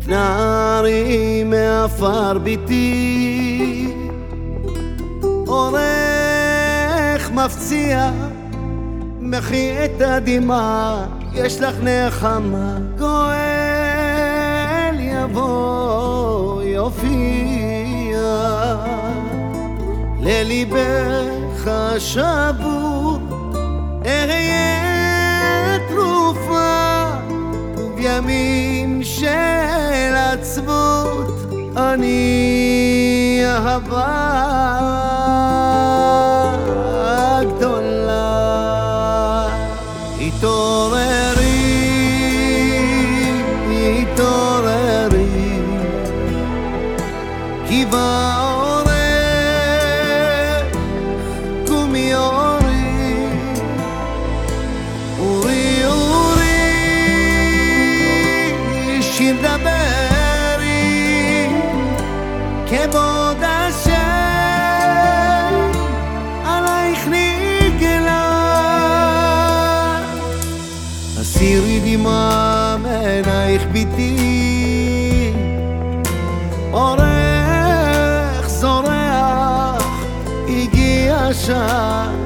התנערי מעפר ביתי. עורך מפציע מחי את הדמעה יש לך נחמה. גואל יבוא יופיע. לליבך שבור אני אהבה כבוד השם עלייך נגלה. הסירי דמעה מעינייך ביתי אורך זורח הגיע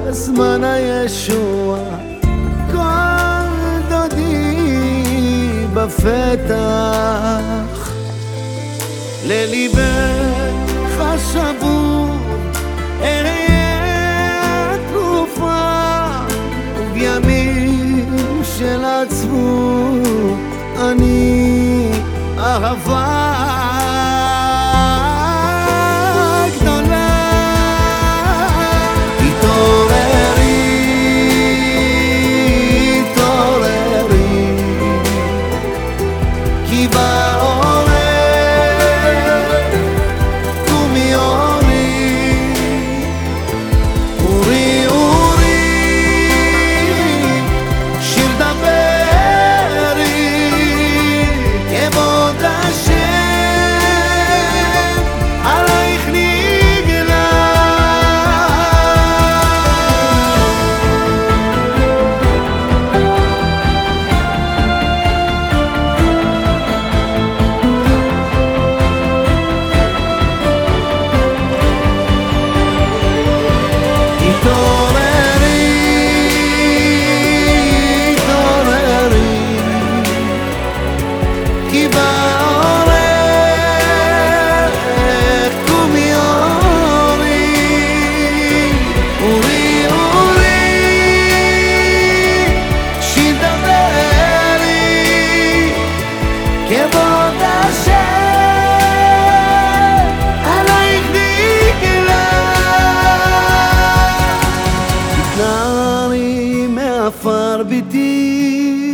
זמן הישוע. כל דודי בפתח לליבך όσα כי בעורף קומי אורי, אורי אורי, שדברי, כבוד השם עלייך נגלה התנערי מעפר ביתי